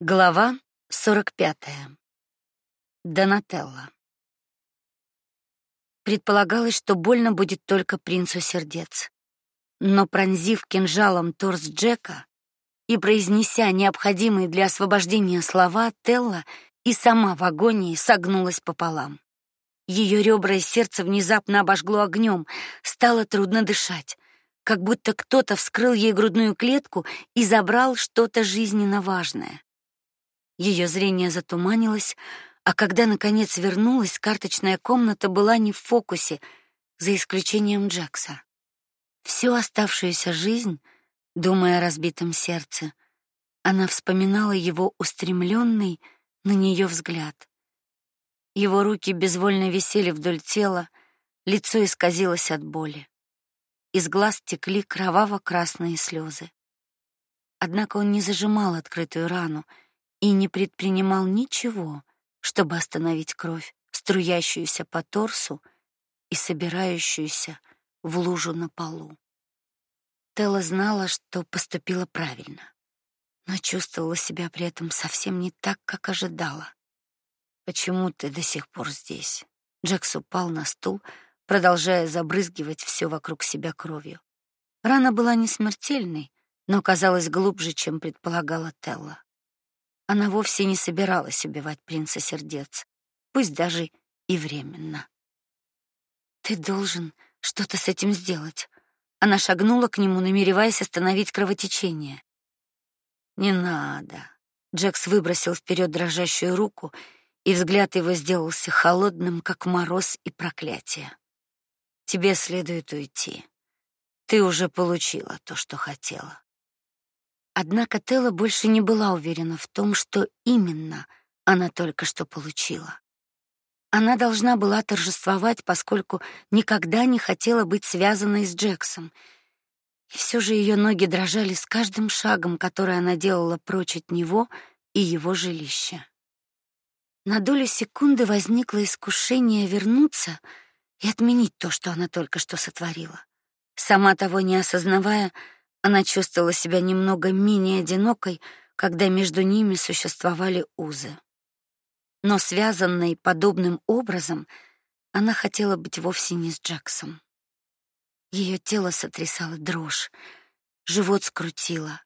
Глава 45. Донателла. Предполагалось, что больно будет только принцу сердец. Но пронзив кинжалом торс Джека и произнеся необходимые для освобождения слова, Телла и сама в агонии согнулась пополам. Ее ребра и сердце внезапно обожгло огнем, стало трудно дышать, как будто кто-то вскрыл ей грудную клетку и забрал что-то жизненно важное. Ее зрение затуманилось, а когда наконец вернулась, карточная комната была не в фокусе, за исключением Джекса. Всю оставшуюся жизнь, думая о разбитом сердце, она вспоминала его устремленный на нее взгляд. Его руки безвольно висели вдоль тела, лицо исказилось от боли. Из глаз текли кроваво-красные слезы. Однако он не зажимал открытую рану, и не предпринимал ничего, чтобы остановить кровь, струящуюся по торсу и собирающуюся в лужу на полу. Телла знала, что поступила правильно, но чувствовала себя при этом совсем не так, как ожидала. Почему ты до сих пор здесь? Джекс упал на стул, продолжая забрызгивать все вокруг себя кровью. Рана была не смертельной, но казалась глубже, чем предполагала Телла. Она вовсе не собиралась убивать принца сердец, пусть даже и временно. Ты должен что-то с этим сделать. Она шагнула к нему, намереваясь остановить кровотечение. Не надо. Джекс выбросил вперед дрожащую руку, и взгляд его сделался холодным, как мороз и проклятие. Тебе следует уйти. Ты уже получила то, что хотела. Однако Телла больше не была уверена в том, что именно она только что получила. Она должна была торжествовать, поскольку никогда не хотела быть связанной с Джексом. И все же ее ноги дрожали с каждым шагом, который она делала прочь от него и его жилища. На долю секунды возникло искушение вернуться и отменить то, что она только что сотворила. Сама того не осознавая, она чувствовала себя немного менее одинокой, когда между ними существовали узы. Но связанной подобным образом, она хотела быть вовсе не с Джексом. Ее тело сотрясало дрожь, живот скрутило,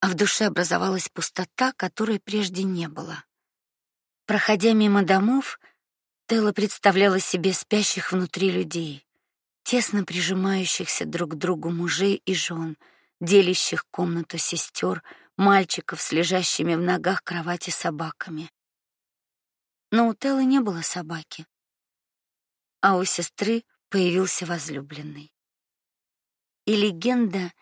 а в душе образовалась пустота, которой прежде не было. Проходя мимо домов, Телла представляла себе спящих внутри людей, тесно прижимающихся друг к другу мужей и жен — делящих комнату сестер, мальчиков с лежащими в ногах кровати собаками. Но у Телы не было собаки, а у сестры появился возлюбленный. И легенда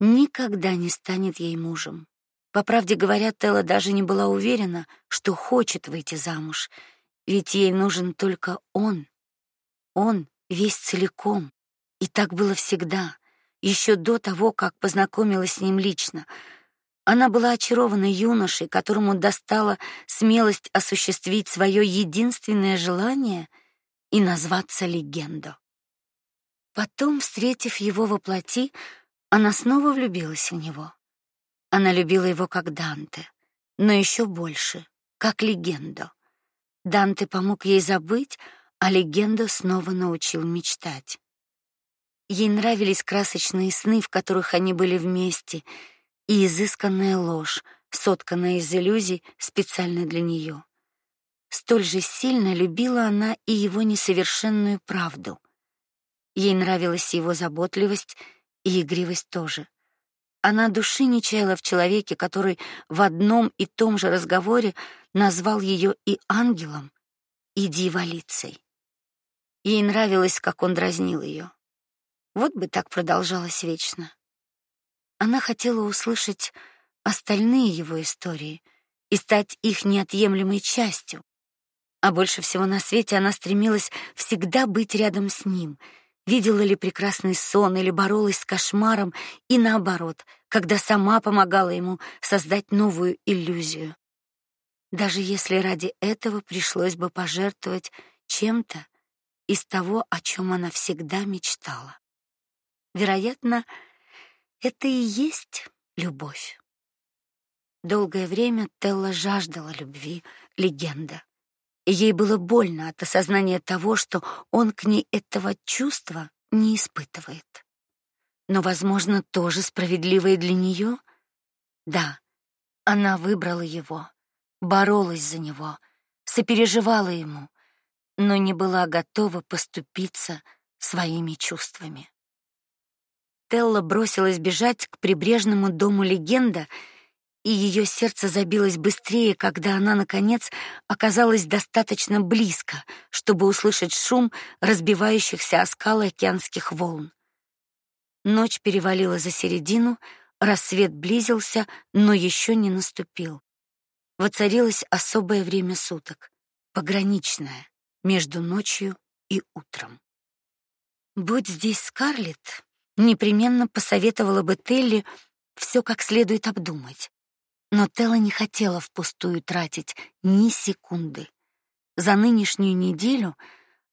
никогда не станет ей мужем. По правде говоря, Тела даже не была уверена, что хочет выйти замуж, ведь ей нужен только он. Он весь целиком. И так было всегда еще до того, как познакомилась с ним лично. Она была очарована юношей, которому достала смелость осуществить свое единственное желание и назваться легендой. Потом, встретив его во плоти, она снова влюбилась в него. Она любила его как Данте, но еще больше, как легенду. Данте помог ей забыть, а легенду снова научил мечтать. Ей нравились красочные сны, в которых они были вместе, и изысканная ложь, сотканная из иллюзий специально для нее. Столь же сильно любила она и его несовершенную правду. Ей нравилась его заботливость и игривость тоже. Она души не чаяла в человеке, который в одном и том же разговоре назвал ее и ангелом, и дьяволицей. Ей нравилось, как он дразнил ее. Вот бы так продолжалось вечно. Она хотела услышать остальные его истории и стать их неотъемлемой частью. А больше всего на свете она стремилась всегда быть рядом с ним. Видела ли прекрасный сон или боролась с кошмаром, и наоборот, когда сама помогала ему создать новую иллюзию. Даже если ради этого пришлось бы пожертвовать чем-то из того, о чем она всегда мечтала. Вероятно, это и есть любовь. Долгое время Телла жаждала любви, легенда. Ей было больно от осознания того, что он к ней этого чувства не испытывает. Но, возможно, тоже справедливо и для нее. Да, она выбрала его, боролась за него, сопереживала ему, но не была готова поступиться своими чувствами. Телла бросилась бежать к прибрежному дому легенда, и ее сердце забилось быстрее, когда она наконец оказалась достаточно близко, чтобы услышать шум разбивающихся о скалы океанских волн. Ночь перевалила за середину, рассвет близился, но еще не наступил. Воцарилось особое время суток, пограничное между ночью и утром. Будь здесь Скарлетт, непременно посоветовала бы Телли все как следует обдумать. Но Телла не хотела впустую тратить ни секунды. За нынешнюю неделю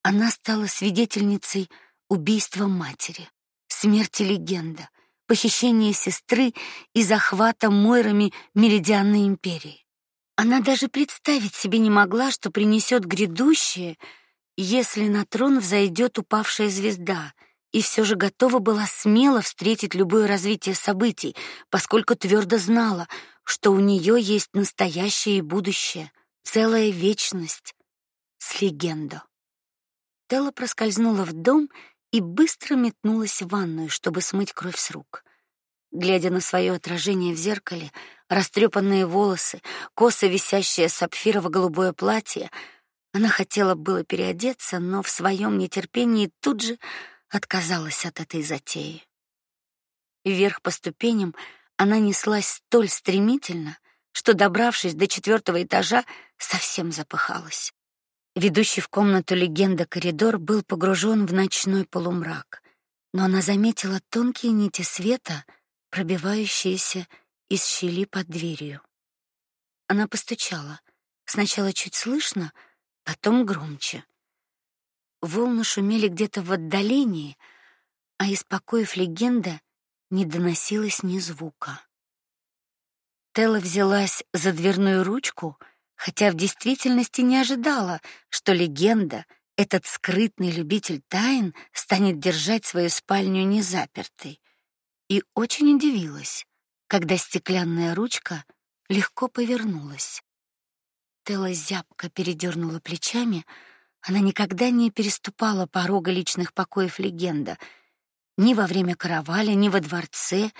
она стала свидетельницей убийства матери, смерти легенда, похищения сестры и захвата Мойрами Меридианной империи. Она даже представить себе не могла, что принесет грядущее, если на трон взойдет упавшая звезда — и все же готова была смело встретить любое развитие событий, поскольку твердо знала, что у нее есть настоящее и будущее, целая вечность с легендой. Телла проскользнула в дом и быстро метнулась в ванную, чтобы смыть кровь с рук. Глядя на свое отражение в зеркале, растрепанные волосы, косо висящее сапфирово-голубое платье, она хотела было переодеться, но в своем нетерпении тут же отказалась от этой затеи. Вверх по ступеням она неслась столь стремительно, что, добравшись до четвертого этажа, совсем запыхалась. Ведущий в комнату легенда коридор был погружен в ночной полумрак, но она заметила тонкие нити света, пробивающиеся из щели под дверью. Она постучала, сначала чуть слышно, потом громче. Волны шумели где-то в отдалении, а из покоев легенда не доносилось ни звука. Телла взялась за дверную ручку, хотя в действительности не ожидала, что легенда, этот скрытный любитель тайн, станет держать свою спальню незапертой, и очень удивилась, когда стеклянная ручка легко повернулась. Телла зябко передернула плечами, она никогда не переступала порога личных покоев легенда, ни во время караваля, ни во дворце,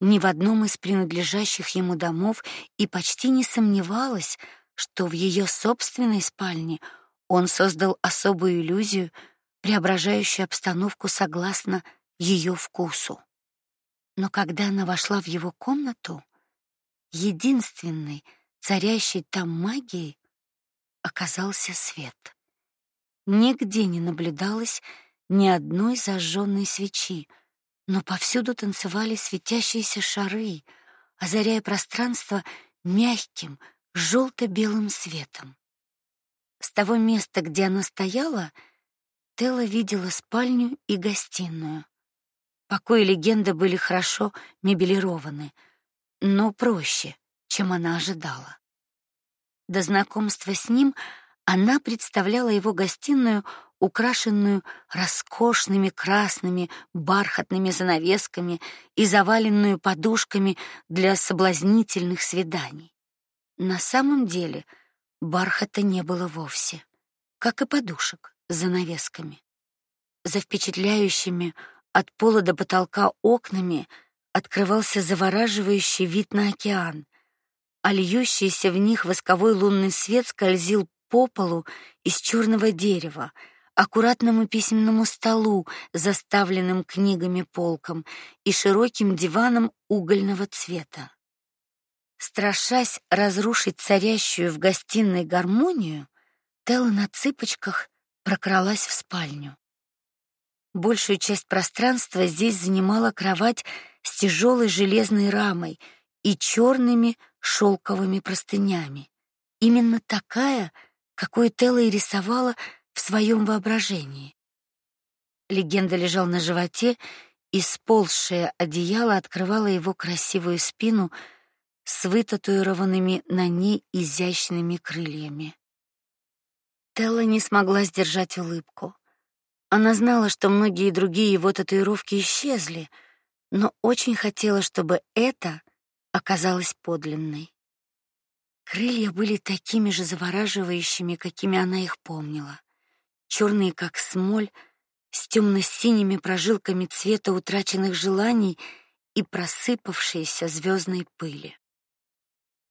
ни в одном из принадлежащих ему домов и почти не сомневалась, что в ее собственной спальне он создал особую иллюзию, преображающую обстановку согласно ее вкусу. Но когда она вошла в его комнату, единственной царящей там магией оказался свет. Нигде не наблюдалось ни одной зажженной свечи, но повсюду танцевали светящиеся шары, озаряя пространство мягким желто белым светом. С того места, где она стояла, Телла видела спальню и гостиную. Покои легенды были хорошо мебелированы, но проще, чем она ожидала. До знакомства с ним она представляла его гостиную, украшенную роскошными красными бархатными занавесками и заваленную подушками для соблазнительных свиданий. На самом деле, бархата не было вовсе, как и подушек с занавесками. За впечатляющими от пола до потолка окнами открывался завораживающий вид на океан, а в них восковой лунный свет скользил по полу из черного дерева, аккуратному письменному столу, заставленным книгами полком, и широким диваном угольного цвета. Страшась разрушить царящую в гостиной гармонию, Телла на цыпочках прокралась в спальню. Большую часть пространства здесь занимала кровать с тяжелой железной рамой и черными шелковыми простынями. Именно такая, какой Телла и рисовала в своем воображении. Легенда лежал на животе, и сползшее одеяло открывало его красивую спину с вытатуированными на ней изящными крыльями. Телла не смогла сдержать улыбку. Она знала, что многие другие его татуировки исчезли, но очень хотела, чтобы это оказалось подлинной. Крылья были такими же завораживающими, какими она их помнила. черные как смоль, с темно синими прожилками цвета утраченных желаний и просыпавшейся звездной пыли.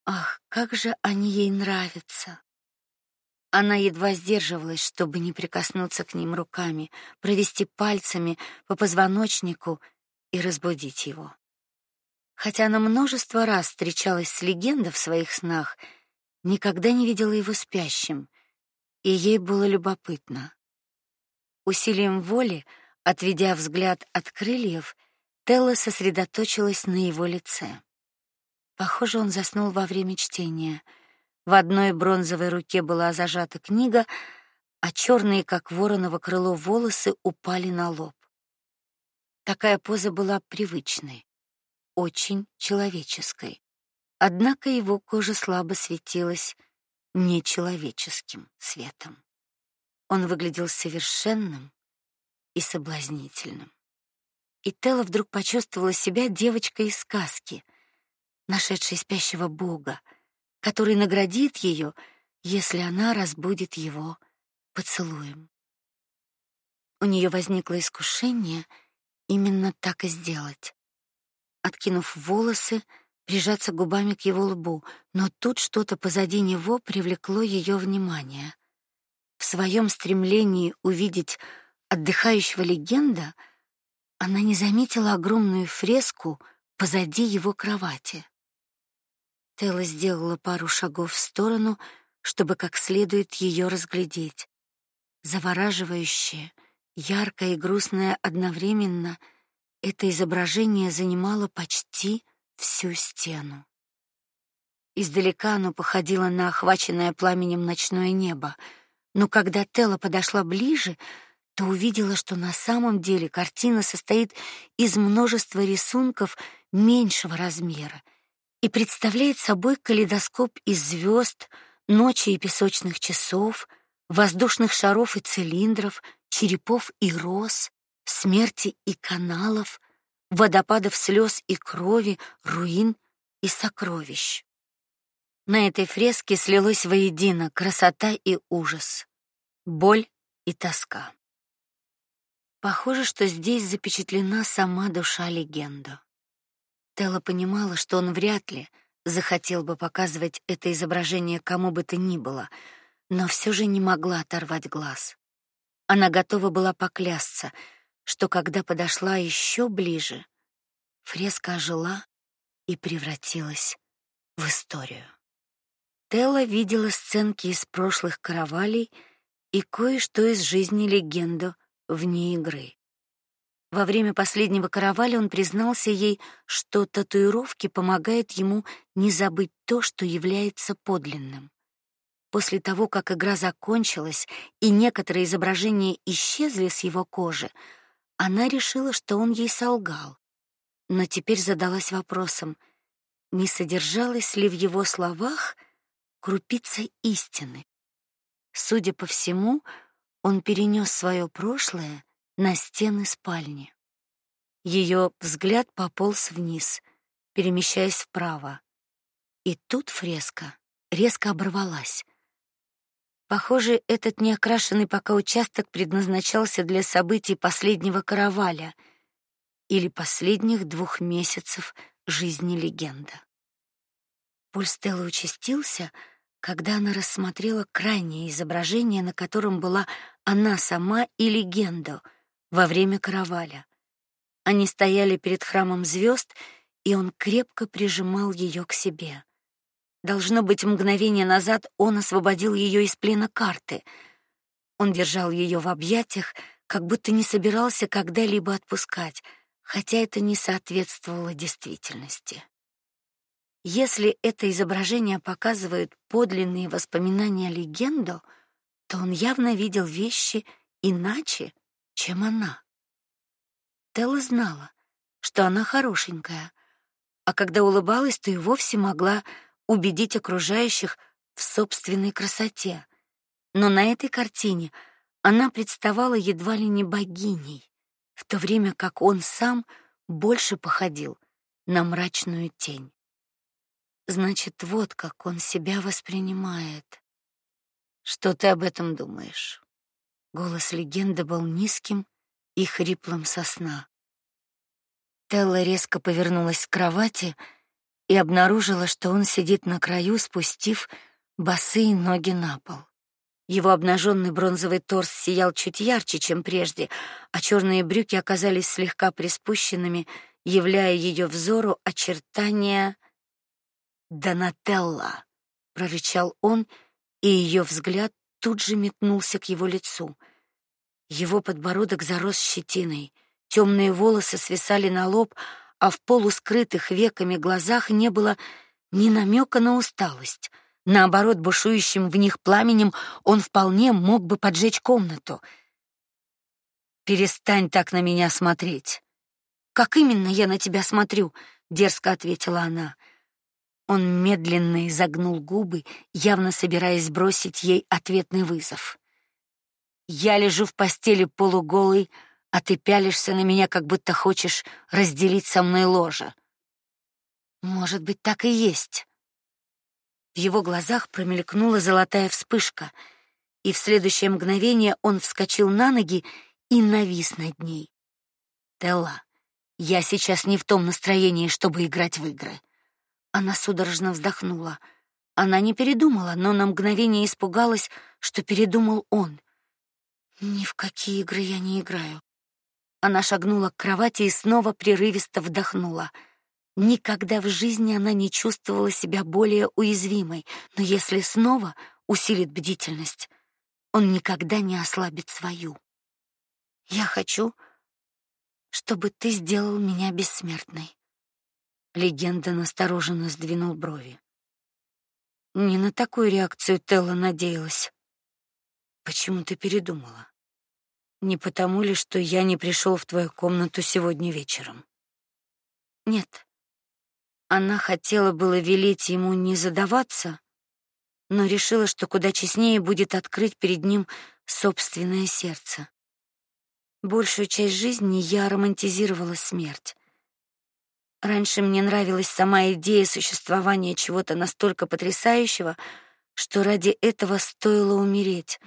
Ах, как же они ей нравятся. Она едва сдерживалась, чтобы не прикоснуться к ним руками, провести пальцами по позвоночнику и разбудить его. Хотя она множество раз встречалась с легендой в своих снах, никогда не видела его спящим, и ей было любопытно. Усилием воли, отведя взгляд от крыльев, Телла сосредоточилась на его лице. Похоже, он заснул во время чтения. В одной бронзовой руке была зажата книга, а черные, как вороново крыло, волосы упали на лоб. Такая поза была привычной очень человеческой. Однако его кожа слабо светилась нечеловеческим светом. Он выглядел совершенным и соблазнительным. И Телла вдруг почувствовала себя девочкой из сказки, нашедшей спящего бога, который наградит ее, если она разбудит его поцелуем. У нее возникло искушение именно так и сделать откинув волосы, прижаться губами к его лбу, но тут что-то позади него привлекло ее внимание. В своем стремлении увидеть отдыхающего легенда, она не заметила огромную фреску позади его кровати. Телла сделала пару шагов в сторону, чтобы как следует ее разглядеть. Завораживающее, яркое и грустное одновременно — это изображение занимало почти всю стену. Издалека оно походило на охваченное пламенем ночное небо, но когда Телла подошла ближе, то увидела, что на самом деле картина состоит из множества рисунков меньшего размера и представляет собой калейдоскоп из звезд, ночи и песочных часов, воздушных шаров и цилиндров, черепов и роз, смерти и каналов, водопадов слез и крови, руин и сокровищ. На этой фреске слилось воедино красота и ужас, боль и тоска. Похоже, что здесь запечатлена сама душа легенды. Телла понимала, что он вряд ли захотел бы показывать это изображение кому бы то ни было, но все же не могла оторвать глаз. Она готова была поклясться, что когда подошла еще ближе, фреска ожила и превратилась в историю. Телла видела сценки из прошлых каравалей и кое-что из жизни легенду вне игры. Во время последнего караваля он признался ей, что татуировки помогают ему не забыть то, что является подлинным. После того, как игра закончилась и некоторые изображения исчезли с его кожи, она решила, что он ей солгал, но теперь задалась вопросом: не содержалось ли в его словах крупица истины? Судя по всему, он перенес свое прошлое на стены спальни. Ее взгляд пополз вниз, перемещаясь вправо. И тут фреска резко оборвалась. Похоже, этот неокрашенный пока участок предназначался для событий последнего караваля или последних двух месяцев жизни легенда. Пульс Стеллы участился, когда она рассмотрела крайнее изображение, на котором была она сама и легенда во время караваля. Они стояли перед храмом звезд, и он крепко прижимал ее к себе. Должно быть, мгновение назад он освободил ее из плена карты. Он держал ее в объятиях, как будто не собирался когда-либо отпускать, хотя это не соответствовало действительности. Если это изображение показывает подлинные воспоминания легенду, то он явно видел вещи иначе, чем она. Телла знала, что она хорошенькая, а когда улыбалась, то и вовсе могла убедить окружающих в собственной красоте. Но на этой картине она представала едва ли не богиней, в то время как он сам больше походил на мрачную тень. Значит, вот как он себя воспринимает. Что ты об этом думаешь? Голос легенды был низким и хриплым со сна. Телла резко повернулась к кровати и обнаружила, что он сидит на краю, спустив босые ноги на пол. Его обнаженный бронзовый торс сиял чуть ярче, чем прежде, а черные брюки оказались слегка приспущенными, являя ее взору очертания Донателла, прорычал он, и ее взгляд тут же метнулся к его лицу. Его подбородок зарос щетиной, темные волосы свисали на лоб, а в полускрытых веками глазах не было ни намека на усталость. Наоборот, бушующим в них пламенем он вполне мог бы поджечь комнату. Перестань так на меня смотреть. Как именно я на тебя смотрю? дерзко ответила она. Он медленно изогнул губы, явно собираясь бросить ей ответный вызов. Я лежу в постели полуголый, а ты пялишься на меня, как будто хочешь разделить со мной ложе. Может быть, так и есть. В его глазах промелькнула золотая вспышка, и в следующее мгновение он вскочил на ноги и навис над ней. Телла, я сейчас не в том настроении, чтобы играть в игры. Она судорожно вздохнула. Она не передумала, но на мгновение испугалась, что передумал он. Ни в какие игры я не играю. Она шагнула к кровати и снова прерывисто вдохнула. Никогда в жизни она не чувствовала себя более уязвимой, но если снова усилит бдительность, он никогда не ослабит свою. Я хочу, чтобы ты сделал меня бессмертной. Легенда настороженно сдвинул брови. Не на такую реакцию Телла надеялась. Почему ты передумала? Не потому ли, что я не пришел в твою комнату сегодня вечером? Нет. Она хотела было велеть ему не задаваться, но решила, что куда честнее будет открыть перед ним собственное сердце. Большую часть жизни я романтизировала смерть. Раньше мне нравилась сама идея существования чего-то настолько потрясающего, что ради этого стоило умереть.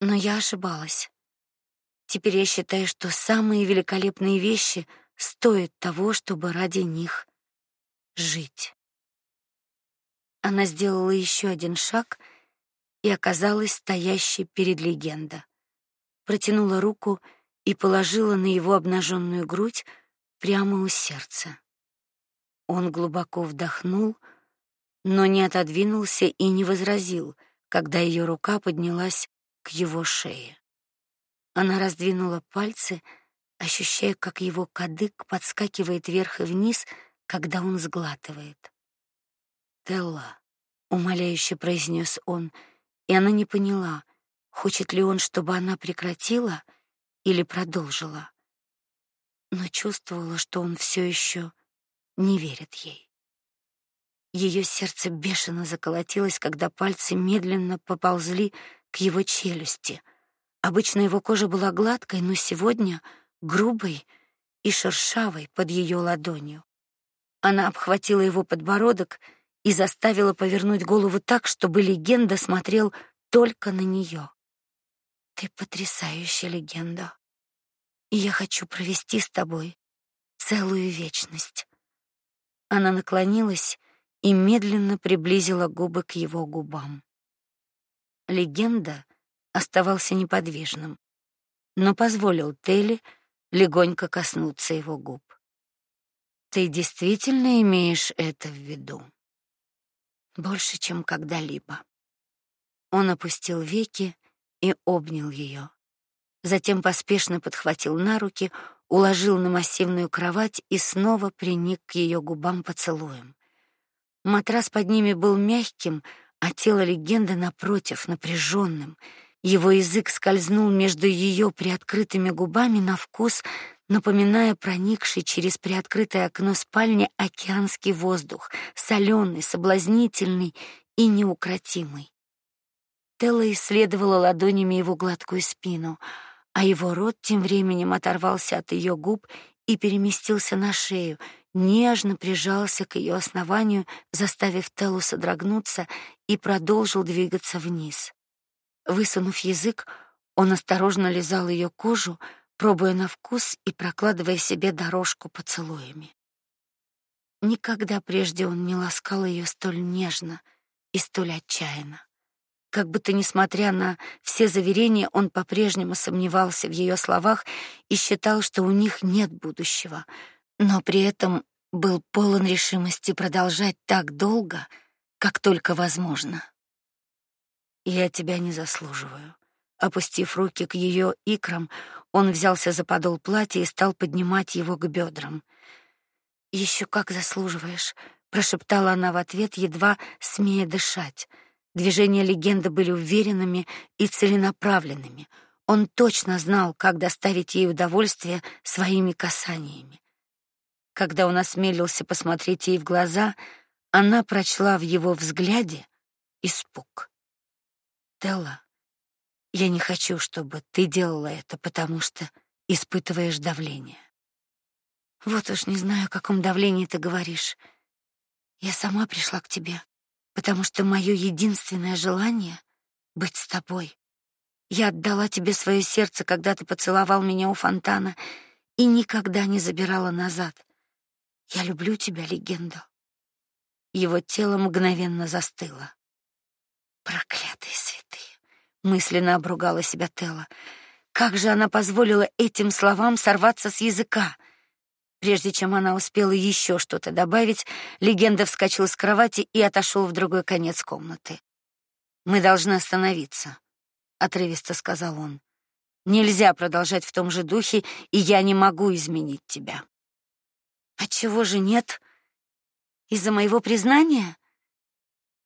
Но я ошибалась. Теперь я считаю, что самые великолепные вещи стоят того, чтобы ради них жить. Она сделала еще один шаг и оказалась стоящей перед легендой. Протянула руку и положила на его обнаженную грудь прямо у сердца. Он глубоко вдохнул, но не отодвинулся и не возразил, когда ее рука поднялась к его шее. Она раздвинула пальцы, ощущая, как его кадык подскакивает вверх и вниз, когда он сглатывает. "Телла", умоляюще произнес он, и она не поняла, хочет ли он, чтобы она прекратила или продолжила но чувствовала, что он все еще не верит ей. Ее сердце бешено заколотилось, когда пальцы медленно поползли к его челюсти. Обычно его кожа была гладкой, но сегодня грубой и шершавой под ее ладонью. Она обхватила его подбородок и заставила повернуть голову так, чтобы легенда смотрел только на нее. Ты потрясающая легенда и я хочу провести с тобой целую вечность. Она наклонилась и медленно приблизила губы к его губам. Легенда оставался неподвижным, но позволил Телли легонько коснуться его губ. Ты действительно имеешь это в виду? Больше, чем когда-либо. Он опустил веки и обнял ее затем поспешно подхватил на руки, уложил на массивную кровать и снова приник к ее губам поцелуем. Матрас под ними был мягким, а тело легенды напротив напряженным. Его язык скользнул между ее приоткрытыми губами на вкус, напоминая проникший через приоткрытое окно спальни океанский воздух, соленый, соблазнительный и неукротимый. Телла исследовала ладонями его гладкую спину, а его рот тем временем оторвался от ее губ и переместился на шею, нежно прижался к ее основанию, заставив Теллу содрогнуться и продолжил двигаться вниз. Высунув язык, он осторожно лизал ее кожу, пробуя на вкус и прокладывая себе дорожку поцелуями. Никогда прежде он не ласкал ее столь нежно и столь отчаянно. Как будто несмотря на все заверения, он по-прежнему сомневался в ее словах и считал, что у них нет будущего, но при этом был полон решимости продолжать так долго, как только возможно. Я тебя не заслуживаю. Опустив руки к ее икрам, он взялся за подол платья и стал поднимать его к бедрам. Еще как заслуживаешь, прошептала она в ответ, едва смея дышать. Движения легенды были уверенными и целенаправленными. Он точно знал, как доставить ей удовольствие своими касаниями. Когда он осмелился посмотреть ей в глаза, она прочла в его взгляде испуг. Телла, я не хочу, чтобы ты делала это, потому что испытываешь давление. Вот уж не знаю, о каком давлении ты говоришь. Я сама пришла к тебе, потому что мое единственное желание быть с тобой. Я отдала тебе свое сердце, когда ты поцеловал меня у фонтана, и никогда не забирала назад. Я люблю тебя, легенда. Его тело мгновенно застыло. Проклятые святые, мысленно обругала себя Телла. Как же она позволила этим словам сорваться с языка? Прежде чем она успела еще что-то добавить, легенда вскочил с кровати и отошел в другой конец комнаты. Мы должны остановиться, отрывисто сказал он. Нельзя продолжать в том же духе, и я не могу изменить тебя. А чего же нет? Из-за моего признания?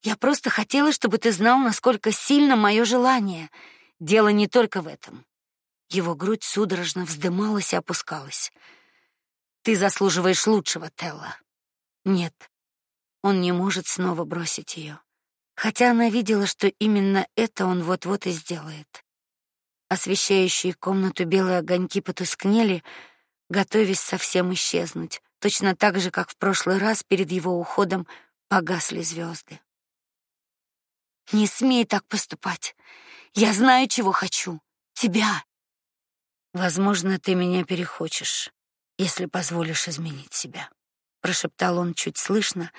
Я просто хотела, чтобы ты знал, насколько сильно мое желание. Дело не только в этом. Его грудь судорожно вздымалась и опускалась. Ты заслуживаешь лучшего, Телла. Нет. Он не может снова бросить ее, хотя она видела, что именно это он вот-вот и сделает. Освещающие комнату белые огоньки потускнели, готовясь совсем исчезнуть, точно так же, как в прошлый раз перед его уходом погасли звезды. Не смей так поступать. Я знаю, чего хочу. Тебя. Возможно, ты меня перехочешь, если позволишь изменить себя, прошептал он чуть слышно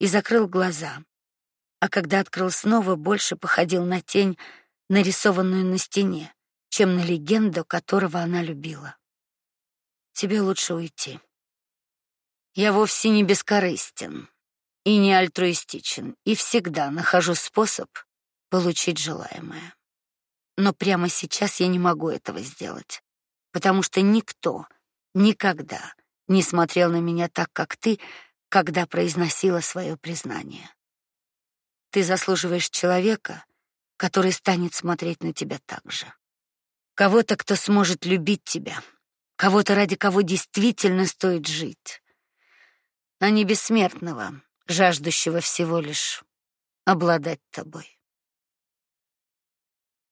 и закрыл глаза. А когда открыл снова, больше походил на тень, нарисованную на стене, чем на легенду, которого она любила. Тебе лучше уйти. Я вовсе не бескорыстен и не альтруистичен, и всегда нахожу способ получить желаемое. Но прямо сейчас я не могу этого сделать, потому что никто никогда не смотрел на меня так, как ты, когда произносила свое признание. Ты заслуживаешь человека, который станет смотреть на тебя так же. Кого-то, кто сможет любить тебя, кого-то, ради кого действительно стоит жить, а не бессмертного, жаждущего всего лишь обладать тобой.